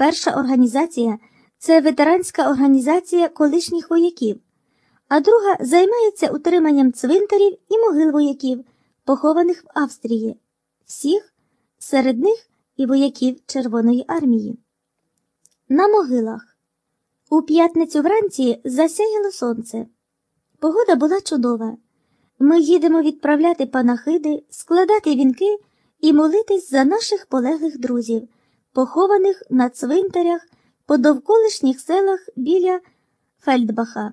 Перша організація це ветеранська організація колишніх вояків, а друга займається утриманням цвинтарів і могил вояків, похованих в Австрії, всіх, серед них і вояків Червоної армії. На могилах. У п'ятницю вранці засяяло сонце. Погода була чудова. Ми їдемо відправляти панахиди, складати вінки і молитись за наших полеглих друзів, похованих на цвинтарях по довколишніх селах біля Фельдбаха.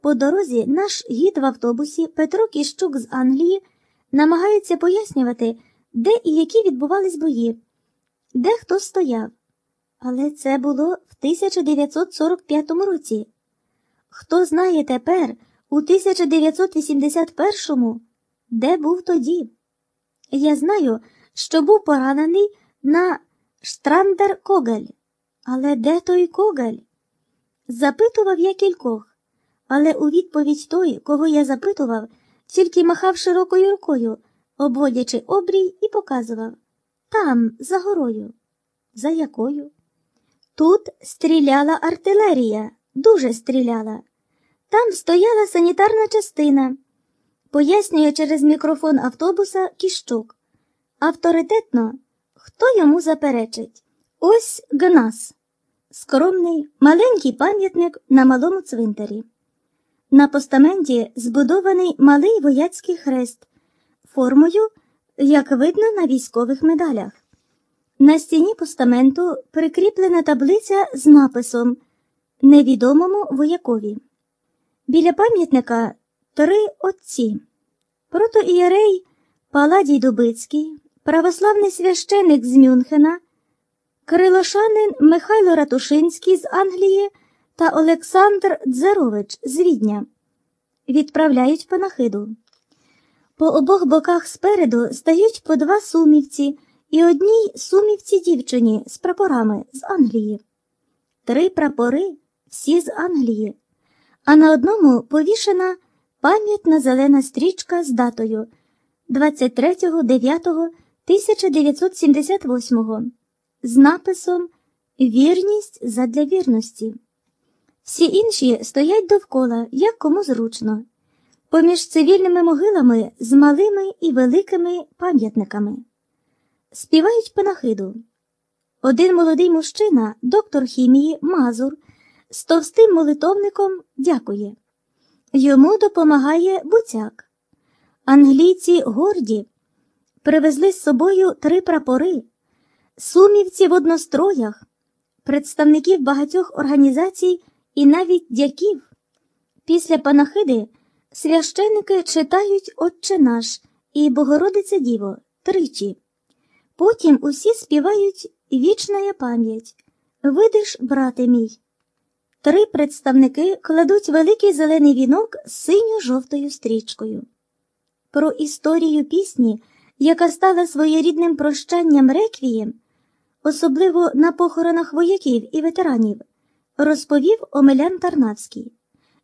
По дорозі наш гід в автобусі Петро Кіщук з Англії намагається пояснювати, де і які відбувались бої, де хто стояв. Але це було в 1945 році. Хто знає тепер, у 1981-му, де був тоді? Я знаю, що був поранений на Штрандер Когель. Але де той Когель? Запитував я кількох, але у відповідь той, кого я запитував, тільки махав широкою рукою, обводячи обрій і показував там, за горою. За якою? Тут стріляла артилерія, дуже стріляла. Там стояла санітарна частина, пояснює через мікрофон автобуса Кіщук. Авторитетно, хто йому заперечить? Ось ГНАС. Скромний, маленький пам'ятник на малому цвинтарі. На постаменті збудований малий вояцький хрест, формою, як видно на військових медалях. На стіні постаменту прикріплена таблиця з написом Невідомому воякові. Біля пам'ятника три отці. Протоієрей Паладій Дубицький, православний священик з Мюнхена, крилошанин Михайло Ратушинський з Англії та Олександр Дзерович з Відня. Відправляють панахиду. По обох боках спереду стають по два сумівці і одній сумівці дівчині з прапорами з Англії. Три прапори всі з Англії, а на одному повішена пам'ятна зелена стрічка з датою 23.09.1978 з написом Вірність задля вірності. Всі інші стоять довкола, як кому зручно, поміж цивільними могилами з малими і великими пам'ятниками. Співають панахиду. Один молодий мужчина, доктор хімії Мазур, з товстим молитовником дякує. Йому допомагає буцяк. Англійці горді привезли з собою три прапори, сумівці в одностроях, представників багатьох організацій і навіть дяків. Після панахиди священики читають Отче наш і Богородице Діво тричі. Потім усі співають Вічна пам'ять. Видиш, брате мій. Три представники кладуть великий зелений вінок з синьо-жовтою стрічкою. Про історію пісні, яка стала своєрідним прощанням реквієм, особливо на похоронах вояків і ветеранів, розповів Омелян Тарнавський.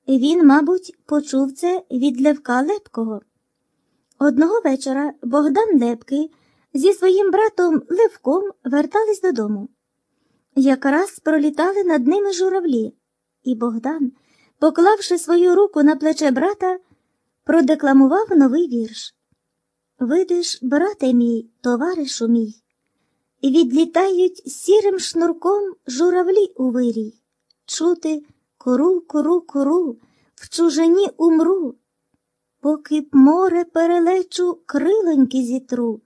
Він, мабуть, почув це від Левка Лепкого. Одного вечора Богдан Лепкий зі своїм братом Левком вертались додому. Якраз пролітали над ними журавлі, і Богдан, поклавши свою руку на плече брата, продекламував новий вірш. Видиш, брате мій, товаришу мій, відлітають сірим шнурком журавлі у вирій. Чути кору, кору, кору, в чужині умру, поки б море перелечу крилоньки зітру,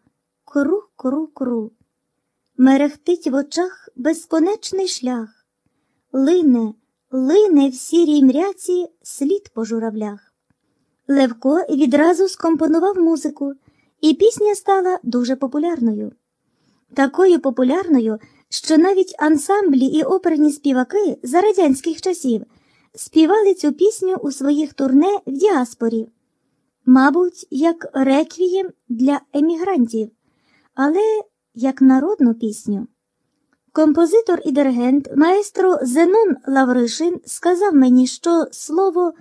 кору, кору, кору. Мерехтить в очах безконечний шлях, лине, лине в сірій мряці слід по журавлях. Левко відразу скомпонував музику, і пісня стала дуже популярною. Такою популярною, що навіть ансамблі і оперні співаки за радянських часів співали цю пісню у своїх турне в діаспорі, мабуть, як реквієм для емігрантів, але як народну пісню. Композитор і диригент маестро Зенон Лавришин сказав мені, що слово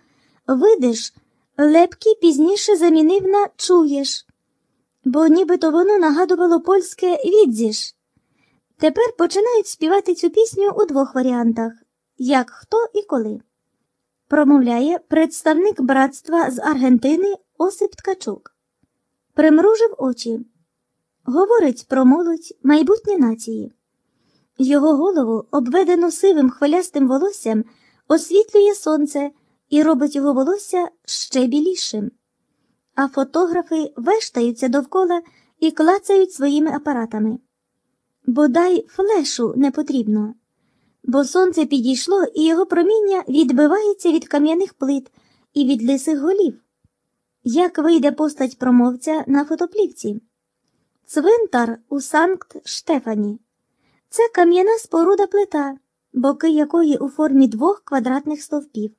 видиш лепкий пізніше замінив на чуєш, бо нібито воно нагадувало польське відзіш. Тепер починають співати цю пісню у двох варіантах як хто і коли. Промовляє представник братства з Аргентини Осип Ткачук. Примружив очі. Говорить про молодь майбутнє нації. Його голову, обведену сивим хвилястим волоссям, освітлює сонце і робить його волосся ще білішим. А фотографи вештаються довкола і клацають своїми апаратами. Бодай флешу не потрібно, бо сонце підійшло і його проміння відбивається від кам'яних плит і від лисих голів. Як вийде постать промовця на фотоплівці? Цвинтар у Санкт Штефані. Це кам'яна споруда плита, боки якої у формі двох квадратних стовпів.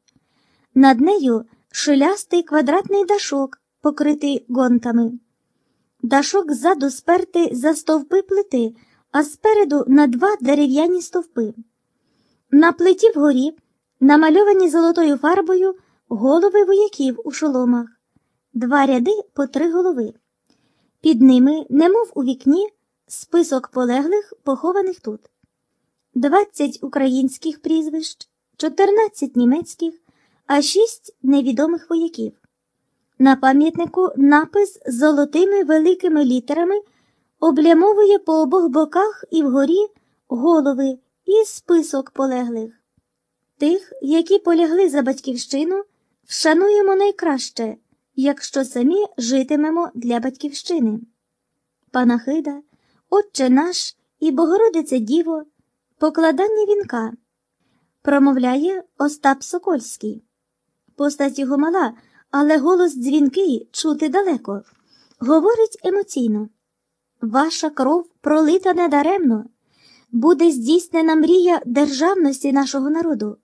Над нею шилястий квадратний дашок, покритий гонтами. Дашок ззаду спертий за стовпи плити, а спереду на два дерев'яні стовпи. На плиті вгорі намальовані золотою фарбою голови вояків у шоломах, два ряди по три голови. Під ними, немов у вікні, список полеглих, похованих тут. 20 українських прізвищ, 14 німецьких, а 6 невідомих вояків. На пам'ятнику напис з золотими великими літерами облямовує по обох боках і вгорі голови і список полеглих. Тих, які полягли за батьківщину, вшануємо найкраще, якщо самі житимемо для батьківщини. Панахида, Отче наш і Богородице Діво, покладання вінка, промовляє Остап Сокольський. Постать його мала, але голос дзвінкий чути далеко. Говорить емоційно. Ваша кров пролита недаремно, буде здійснена мрія державності нашого народу.